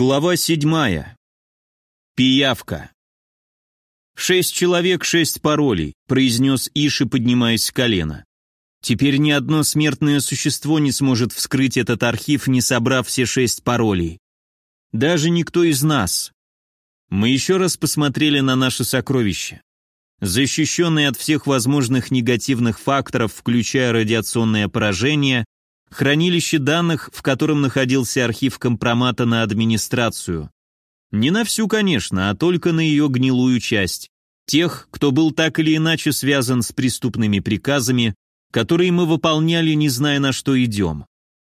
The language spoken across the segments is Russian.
Глава седьмая. Пиявка. «Шесть человек, шесть паролей», — произнес Иши, поднимаясь с колена. «Теперь ни одно смертное существо не сможет вскрыть этот архив, не собрав все шесть паролей. Даже никто из нас». Мы еще раз посмотрели на наше сокровище. Защищенное от всех возможных негативных факторов, включая радиационное поражение, хранилище данных, в котором находился архив компромата на администрацию. Не на всю, конечно, а только на ее гнилую часть. Тех, кто был так или иначе связан с преступными приказами, которые мы выполняли, не зная, на что идем.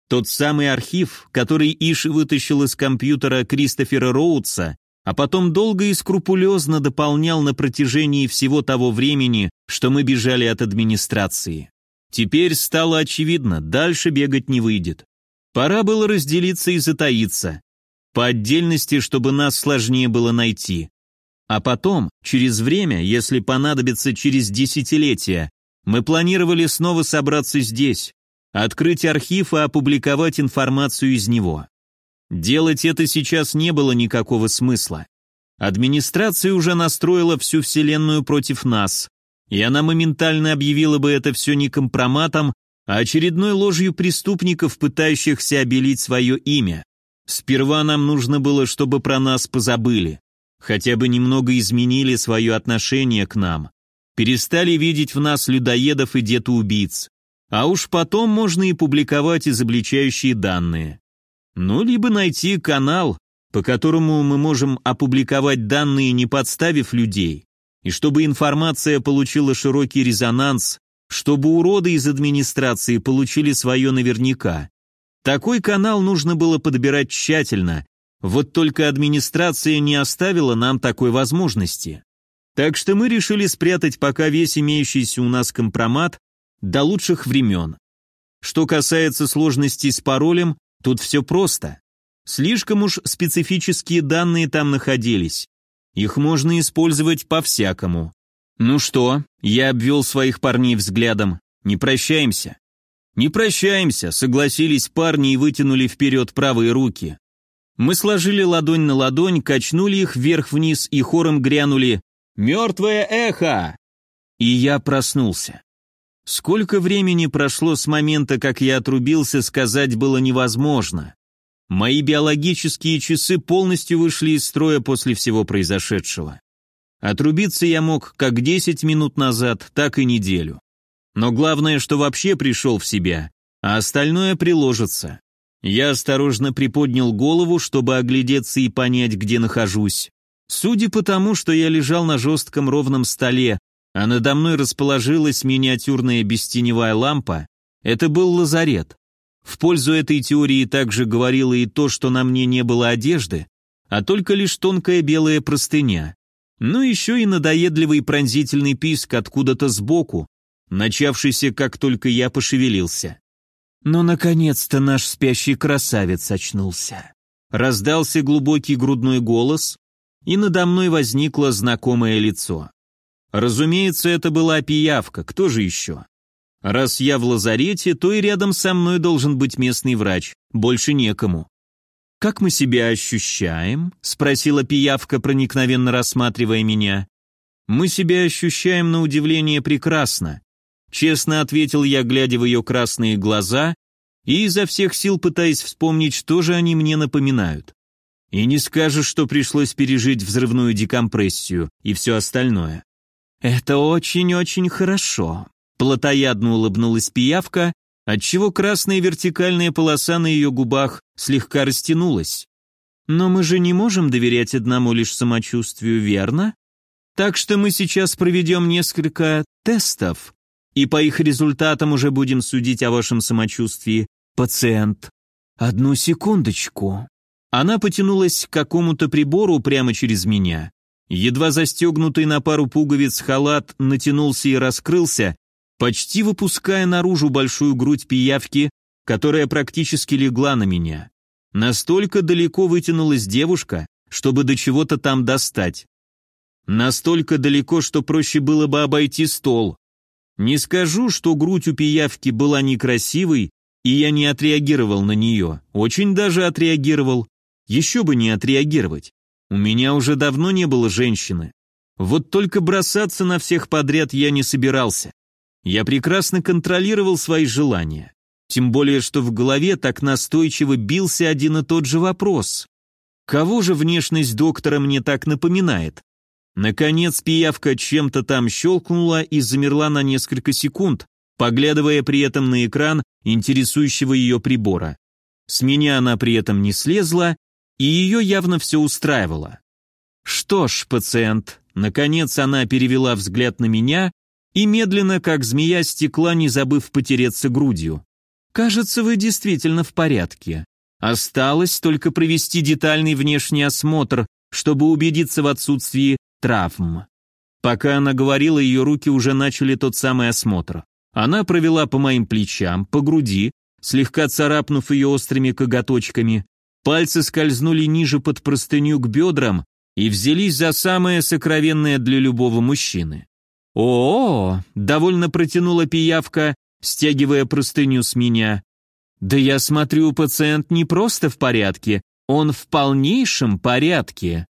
Тот самый архив, который Иши вытащил из компьютера Кристофера Роудса, а потом долго и скрупулезно дополнял на протяжении всего того времени, что мы бежали от администрации. Теперь стало очевидно, дальше бегать не выйдет. Пора было разделиться и затаиться. По отдельности, чтобы нас сложнее было найти. А потом, через время, если понадобится через десятилетия, мы планировали снова собраться здесь, открыть архив и опубликовать информацию из него. Делать это сейчас не было никакого смысла. Администрация уже настроила всю Вселенную против нас, и она моментально объявила бы это все не компроматом, а очередной ложью преступников, пытающихся обелить свое имя. Сперва нам нужно было, чтобы про нас позабыли, хотя бы немного изменили свое отношение к нам, перестали видеть в нас людоедов и детоубийц, а уж потом можно и публиковать изобличающие данные. Ну, либо найти канал, по которому мы можем опубликовать данные, не подставив людей, и чтобы информация получила широкий резонанс, чтобы уроды из администрации получили свое наверняка. Такой канал нужно было подбирать тщательно, вот только администрация не оставила нам такой возможности. Так что мы решили спрятать пока весь имеющийся у нас компромат до лучших времен. Что касается сложностей с паролем, тут все просто. Слишком уж специфические данные там находились. Их можно использовать по-всякому. Ну что, я обвел своих парней взглядом. Не прощаемся? Не прощаемся, согласились парни и вытянули вперед правые руки. Мы сложили ладонь на ладонь, качнули их вверх-вниз и хором грянули «Мертвое эхо!» И я проснулся. Сколько времени прошло с момента, как я отрубился, сказать было невозможно. Мои биологические часы полностью вышли из строя после всего произошедшего. Отрубиться я мог как 10 минут назад, так и неделю. Но главное, что вообще пришел в себя, а остальное приложится. Я осторожно приподнял голову, чтобы оглядеться и понять, где нахожусь. Судя по тому, что я лежал на жестком ровном столе, а надо мной расположилась миниатюрная бестеневая лампа, это был лазарет. В пользу этой теории также говорило и то, что на мне не было одежды, а только лишь тонкая белая простыня. Ну еще и надоедливый пронзительный писк откуда-то сбоку, начавшийся, как только я пошевелился. Но, наконец-то, наш спящий красавец очнулся. Раздался глубокий грудной голос, и надо мной возникло знакомое лицо. Разумеется, это была пиявка, кто же еще? Раз я в лазарете, то и рядом со мной должен быть местный врач, больше некому. «Как мы себя ощущаем?» — спросила пиявка, проникновенно рассматривая меня. «Мы себя ощущаем на удивление прекрасно», — честно ответил я, глядя в ее красные глаза и изо всех сил пытаясь вспомнить, что же они мне напоминают. И не скажешь, что пришлось пережить взрывную декомпрессию и все остальное. «Это очень-очень хорошо», Платоядно улыбнулась пиявка, отчего красная вертикальная полоса на ее губах слегка растянулась. Но мы же не можем доверять одному лишь самочувствию, верно? Так что мы сейчас проведем несколько тестов, и по их результатам уже будем судить о вашем самочувствии. Пациент. Одну секундочку. Она потянулась к какому-то прибору прямо через меня. Едва застегнутый на пару пуговиц халат натянулся и раскрылся, почти выпуская наружу большую грудь пиявки, которая практически легла на меня. Настолько далеко вытянулась девушка, чтобы до чего-то там достать. Настолько далеко, что проще было бы обойти стол. Не скажу, что грудь у пиявки была некрасивой, и я не отреагировал на нее. Очень даже отреагировал. Еще бы не отреагировать. У меня уже давно не было женщины. Вот только бросаться на всех подряд я не собирался. Я прекрасно контролировал свои желания. Тем более, что в голове так настойчиво бился один и тот же вопрос. Кого же внешность доктора мне так напоминает? Наконец пиявка чем-то там щелкнула и замерла на несколько секунд, поглядывая при этом на экран интересующего ее прибора. С меня она при этом не слезла, и ее явно все устраивало. Что ж, пациент, наконец она перевела взгляд на меня и медленно, как змея, стекла, не забыв потереться грудью. Кажется, вы действительно в порядке. Осталось только провести детальный внешний осмотр, чтобы убедиться в отсутствии травм. Пока она говорила, ее руки уже начали тот самый осмотр. Она провела по моим плечам, по груди, слегка царапнув ее острыми коготочками. Пальцы скользнули ниже под простыню к бедрам и взялись за самое сокровенное для любого мужчины. «О, -о, -о довольно протянула пиявка, стягивая простыню с меня. «Да я смотрю, пациент не просто в порядке, он в полнейшем порядке».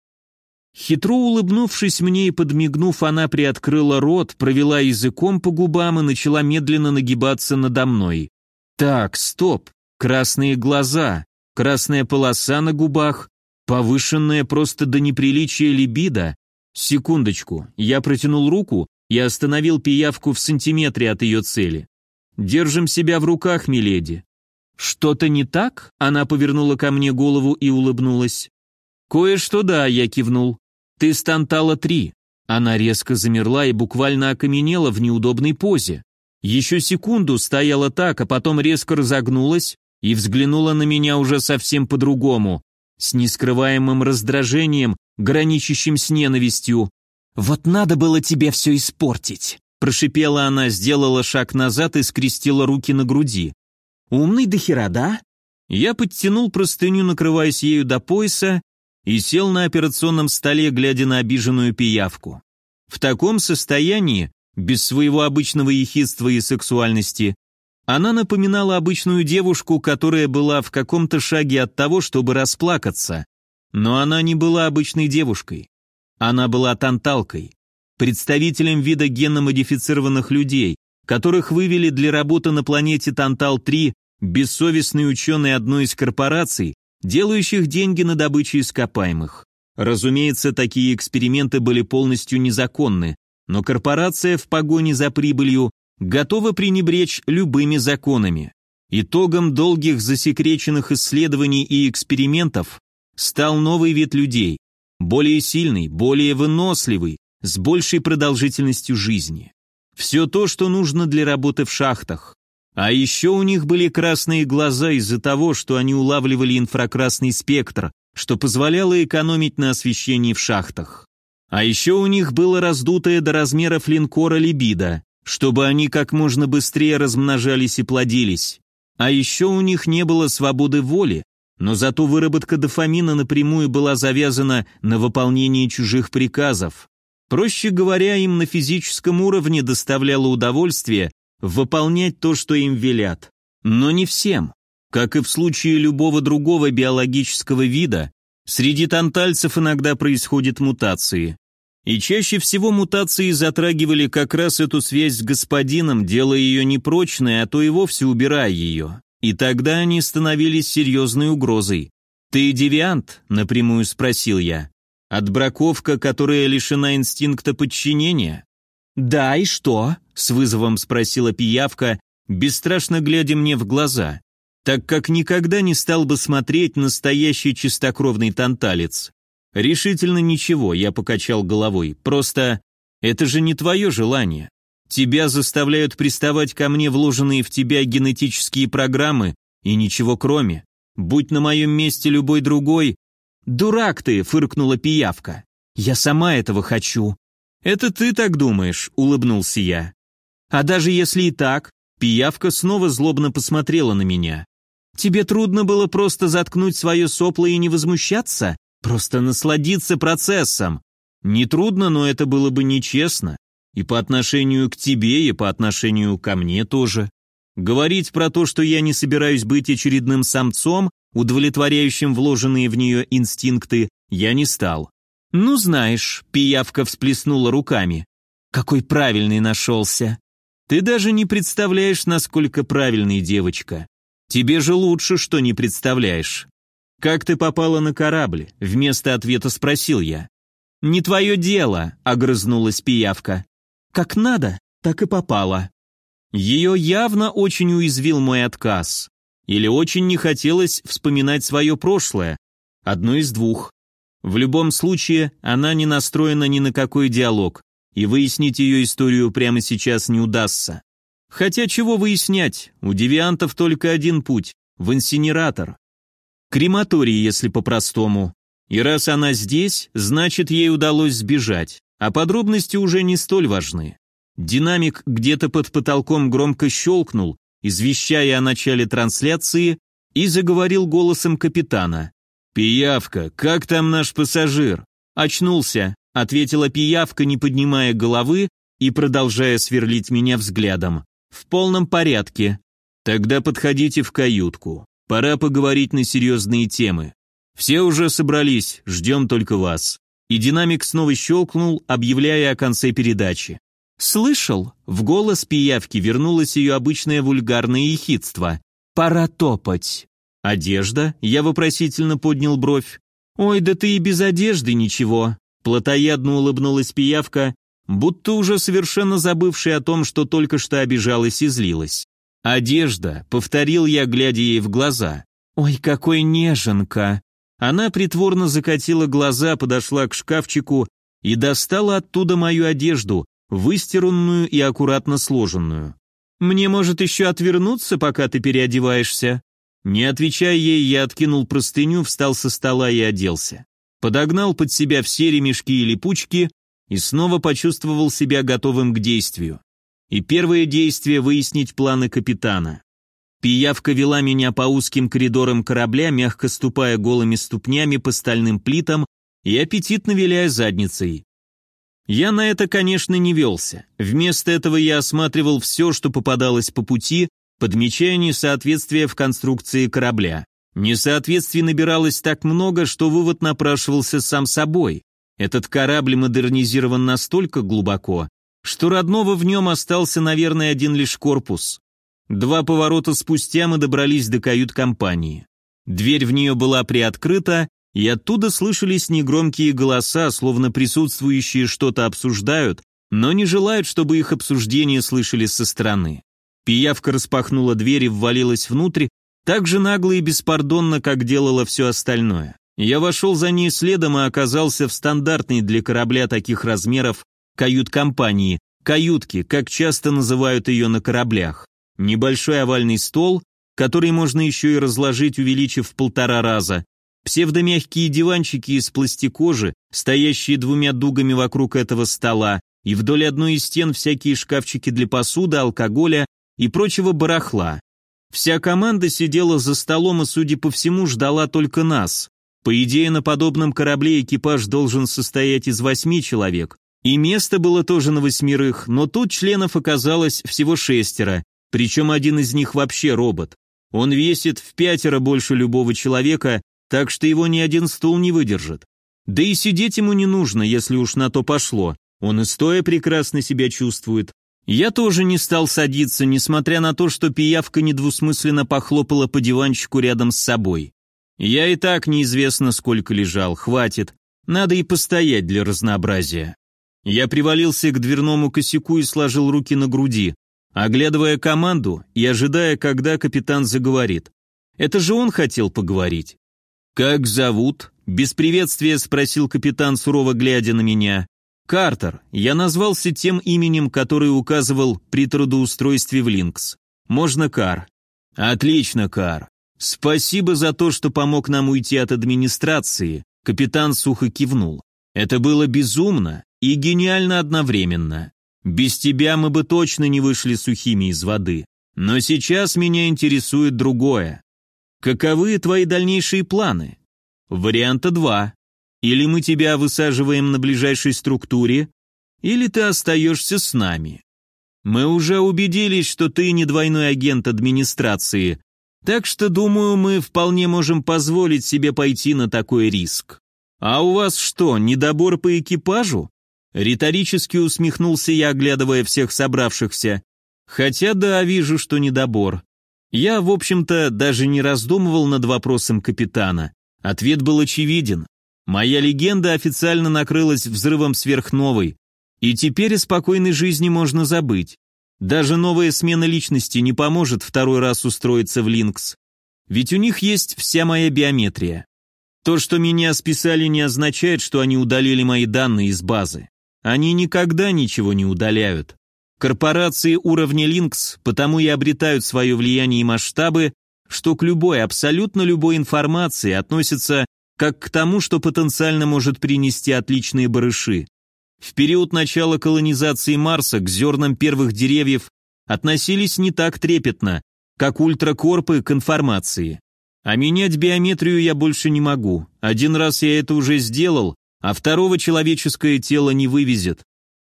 Хитро улыбнувшись мне и подмигнув, она приоткрыла рот, провела языком по губам и начала медленно нагибаться надо мной. «Так, стоп, красные глаза, красная полоса на губах, повышенная просто до неприличия либидо. Секундочку, я протянул руку и остановил пиявку в сантиметре от ее цели. Держим себя в руках, миледи. Что-то не так? Она повернула ко мне голову и улыбнулась. Кое-что да, я кивнул. Ты стантала три. Она резко замерла и буквально окаменела в неудобной позе. Еще секунду стояла так, а потом резко разогнулась и взглянула на меня уже совсем по-другому, с нескрываемым раздражением, граничащим с ненавистью. «Вот надо было тебе все испортить!» Прошипела она, сделала шаг назад и скрестила руки на груди. «Умный до хера, да?» Я подтянул простыню, накрываясь ею до пояса, и сел на операционном столе, глядя на обиженную пиявку. В таком состоянии, без своего обычного ехидства и сексуальности, она напоминала обычную девушку, которая была в каком-то шаге от того, чтобы расплакаться. Но она не была обычной девушкой. Она была танталкой представителем вида генно-модифицированных людей, которых вывели для работы на планете Тантал-3 бессовестные ученые одной из корпораций, делающих деньги на добыче ископаемых. Разумеется, такие эксперименты были полностью незаконны, но корпорация в погоне за прибылью готова пренебречь любыми законами. Итогом долгих засекреченных исследований и экспериментов стал новый вид людей, более сильный, более выносливый, с большей продолжительностью жизни. Все то, что нужно для работы в шахтах. А еще у них были красные глаза из-за того, что они улавливали инфракрасный спектр, что позволяло экономить на освещении в шахтах. А еще у них было раздутое до размеров линкора либидо, чтобы они как можно быстрее размножались и плодились. А еще у них не было свободы воли, но зато выработка дофамина напрямую была завязана на выполнении чужих приказов, Проще говоря, им на физическом уровне доставляло удовольствие выполнять то, что им велят. Но не всем. Как и в случае любого другого биологического вида, среди тантальцев иногда происходят мутации. И чаще всего мутации затрагивали как раз эту связь с господином, делая ее непрочной, а то и вовсе убирая ее. И тогда они становились серьезной угрозой. «Ты девиант?» – напрямую спросил я. Отбраковка, которая лишена инстинкта подчинения? Да, и что? С вызовом спросила пиявка, бесстрашно глядя мне в глаза, так как никогда не стал бы смотреть настоящий чистокровный танталец. Решительно ничего, я покачал головой, просто это же не твое желание. Тебя заставляют приставать ко мне вложенные в тебя генетические программы и ничего кроме. Будь на моем месте любой другой, «Дурак ты!» — фыркнула пиявка. «Я сама этого хочу». «Это ты так думаешь?» — улыбнулся я. «А даже если и так...» Пиявка снова злобно посмотрела на меня. «Тебе трудно было просто заткнуть свое сопло и не возмущаться? Просто насладиться процессом? Не трудно, но это было бы нечестно. И по отношению к тебе, и по отношению ко мне тоже. Говорить про то, что я не собираюсь быть очередным самцом, удовлетворяющим вложенные в нее инстинкты, я не стал. «Ну, знаешь», — пиявка всплеснула руками. «Какой правильный нашелся. Ты даже не представляешь, насколько правильный девочка. Тебе же лучше, что не представляешь. Как ты попала на корабль? Вместо ответа спросил я. Не твое дело, огрызнулась пиявка. Как надо, так и попала. Ее явно очень уязвил мой отказ. Или очень не хотелось вспоминать свое прошлое. Одно из двух. В любом случае, она не настроена ни на какой диалог, и выяснить ее историю прямо сейчас не удастся. Хотя чего выяснять, у девиантов только один путь – в инсинератор. Крематорий, если по-простому. И раз она здесь, значит ей удалось сбежать, а подробности уже не столь важны. Динамик где-то под потолком громко щелкнул, извещая о начале трансляции, и заговорил голосом капитана. «Пиявка, как там наш пассажир?» «Очнулся», — ответила пиявка, не поднимая головы и продолжая сверлить меня взглядом. «В полном порядке. Тогда подходите в каютку. Пора поговорить на серьезные темы. Все уже собрались, ждем только вас». И динамик снова щелкнул, объявляя о конце передачи. «Слышал?» — в голос пиявки вернулось ее обычное вульгарное ехидство. «Пора топать». «Одежда?» — я вопросительно поднял бровь. «Ой, да ты и без одежды ничего», — плотоядно улыбнулась пиявка, будто уже совершенно забывшая о том, что только что обижалась и злилась. «Одежда», — повторил я, глядя ей в глаза. «Ой, какой неженка!» Она притворно закатила глаза, подошла к шкафчику и достала оттуда мою одежду, выстиранную и аккуратно сложенную. «Мне, может, еще отвернуться, пока ты переодеваешься?» Не отвечая ей, я откинул простыню, встал со стола и оделся. Подогнал под себя все ремешки и липучки и снова почувствовал себя готовым к действию. И первое действие – выяснить планы капитана. Пиявка вела меня по узким коридорам корабля, мягко ступая голыми ступнями по стальным плитам и аппетитно виляя задницей. Я на это, конечно, не велся. Вместо этого я осматривал все, что попадалось по пути, подмечая несоответствие в конструкции корабля. Несоответствий набиралось так много, что вывод напрашивался сам собой. Этот корабль модернизирован настолько глубоко, что родного в нем остался, наверное, один лишь корпус. Два поворота спустя мы добрались до кают-компании. Дверь в нее была приоткрыта, и оттуда слышались негромкие голоса, словно присутствующие что-то обсуждают, но не желают, чтобы их обсуждение слышали со стороны. Пиявка распахнула дверь и ввалилась внутрь, так же нагло и беспардонно, как делала все остальное. Я вошел за ней следом и оказался в стандартной для корабля таких размеров кают-компании, каютки, как часто называют ее на кораблях. Небольшой овальный стол, который можно еще и разложить, увеличив в полтора раза, Псевдомягкие диванчики из пластикожи, стоящие двумя дугами вокруг этого стола, и вдоль одной из стен всякие шкафчики для посуды, алкоголя и прочего барахла. Вся команда сидела за столом и, судя по всему, ждала только нас. По идее, на подобном корабле экипаж должен состоять из восьми человек. И место было тоже на восьмерых, но тут членов оказалось всего шестеро, причем один из них вообще робот. Он весит в пятеро больше любого человека так что его ни один стул не выдержит. Да и сидеть ему не нужно, если уж на то пошло. Он и стоя прекрасно себя чувствует. Я тоже не стал садиться, несмотря на то, что пиявка недвусмысленно похлопала по диванчику рядом с собой. Я и так неизвестно сколько лежал, хватит. Надо и постоять для разнообразия. Я привалился к дверному косяку и сложил руки на груди, оглядывая команду и ожидая, когда капитан заговорит. Это же он хотел поговорить. «Как зовут?» – без приветствия спросил капитан, сурово глядя на меня. «Картер. Я назвался тем именем, которое указывал при трудоустройстве в Линкс. Можно Кар». «Отлично, Кар. Спасибо за то, что помог нам уйти от администрации», – капитан сухо кивнул. «Это было безумно и гениально одновременно. Без тебя мы бы точно не вышли сухими из воды. Но сейчас меня интересует другое. Каковы твои дальнейшие планы? Варианта два. Или мы тебя высаживаем на ближайшей структуре, или ты остаешься с нами. Мы уже убедились, что ты не двойной агент администрации, Так что, думаю, мы вполне можем позволить себе пойти на такой риск. А у вас что, недобор по экипажу? Риторически усмехнулся я, оглядывая всех собравшихся. Хотя да, вижу, что недобор. Я, в общем-то, даже не раздумывал над вопросом капитана. Ответ был очевиден. Моя легенда официально накрылась взрывом сверхновой, и теперь о спокойной жизни можно забыть. Даже новая смена личности не поможет второй раз устроиться в Линкс. Ведь у них есть вся моя биометрия. То, что меня списали, не означает, что они удалили мои данные из базы. Они никогда ничего не удаляют. Корпорации уровня Линкс потому и обретают свое влияние и масштабы, что к любой, абсолютно любой информации относятся как к тому, что потенциально может принести отличные барыши. В период начала колонизации Марса к зернам первых деревьев относились не так трепетно, как ультракорпы к информации. А менять биометрию я больше не могу. Один раз я это уже сделал, а второго человеческое тело не вывезет.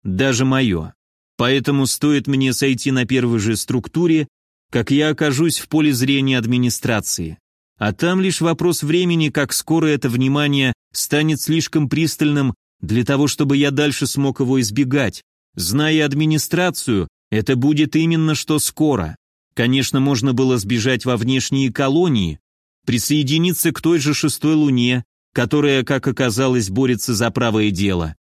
Даже мое. Поэтому стоит мне сойти на первой же структуре, как я окажусь в поле зрения администрации. А там лишь вопрос времени, как скоро это внимание станет слишком пристальным для того, чтобы я дальше смог его избегать. Зная администрацию, это будет именно что скоро. Конечно, можно было сбежать во внешние колонии, присоединиться к той же шестой луне, которая, как оказалось, борется за правое дело.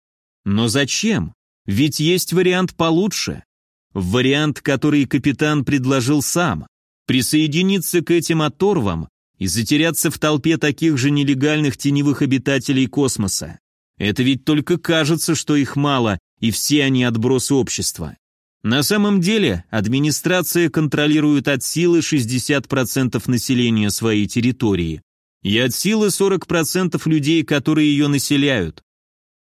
Но зачем? Ведь есть вариант получше. Вариант, который капитан предложил сам. Присоединиться к этим оторвам и затеряться в толпе таких же нелегальных теневых обитателей космоса. Это ведь только кажется, что их мало, и все они отбросы общества. На самом деле, администрация контролирует от силы 60% населения своей территории и от силы 40% людей, которые ее населяют.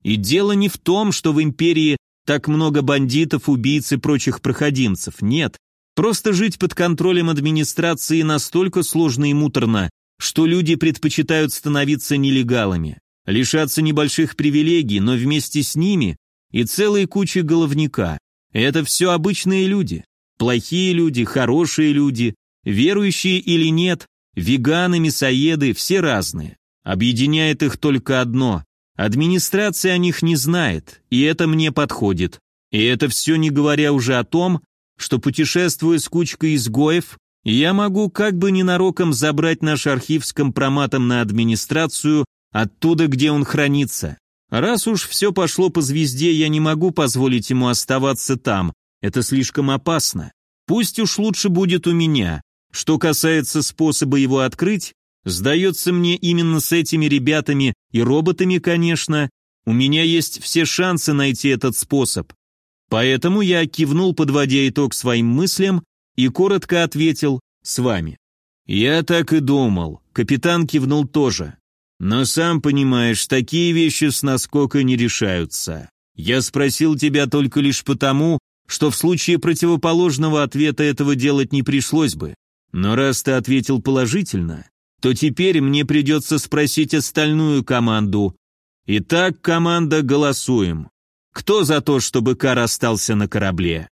И дело не в том, что в империи так много бандитов, убийц и прочих проходимцев. Нет. Просто жить под контролем администрации настолько сложно и муторно, что люди предпочитают становиться нелегалами, лишаться небольших привилегий, но вместе с ними и целой кучи головника. Это все обычные люди. Плохие люди, хорошие люди, верующие или нет, веганы, мясоеды, все разные. Объединяет их только одно Администрация о них не знает, и это мне подходит. И это все не говоря уже о том, что путешествуя с кучкой изгоев, я могу как бы ненароком забрать наш архив с компроматом на администрацию оттуда, где он хранится. Раз уж все пошло по звезде, я не могу позволить ему оставаться там. Это слишком опасно. Пусть уж лучше будет у меня. Что касается способа его открыть, Сдается мне, именно с этими ребятами и роботами, конечно, у меня есть все шансы найти этот способ. Поэтому я кивнул, подводя итог своим мыслям, и коротко ответил «с вами». «Я так и думал», капитан кивнул тоже. «Но сам понимаешь, такие вещи с наскока не решаются. Я спросил тебя только лишь потому, что в случае противоположного ответа этого делать не пришлось бы. Но раз ты ответил положительно, то теперь мне придется спросить остальную команду. Итак, команда, голосуем. Кто за то, чтобы Кар остался на корабле?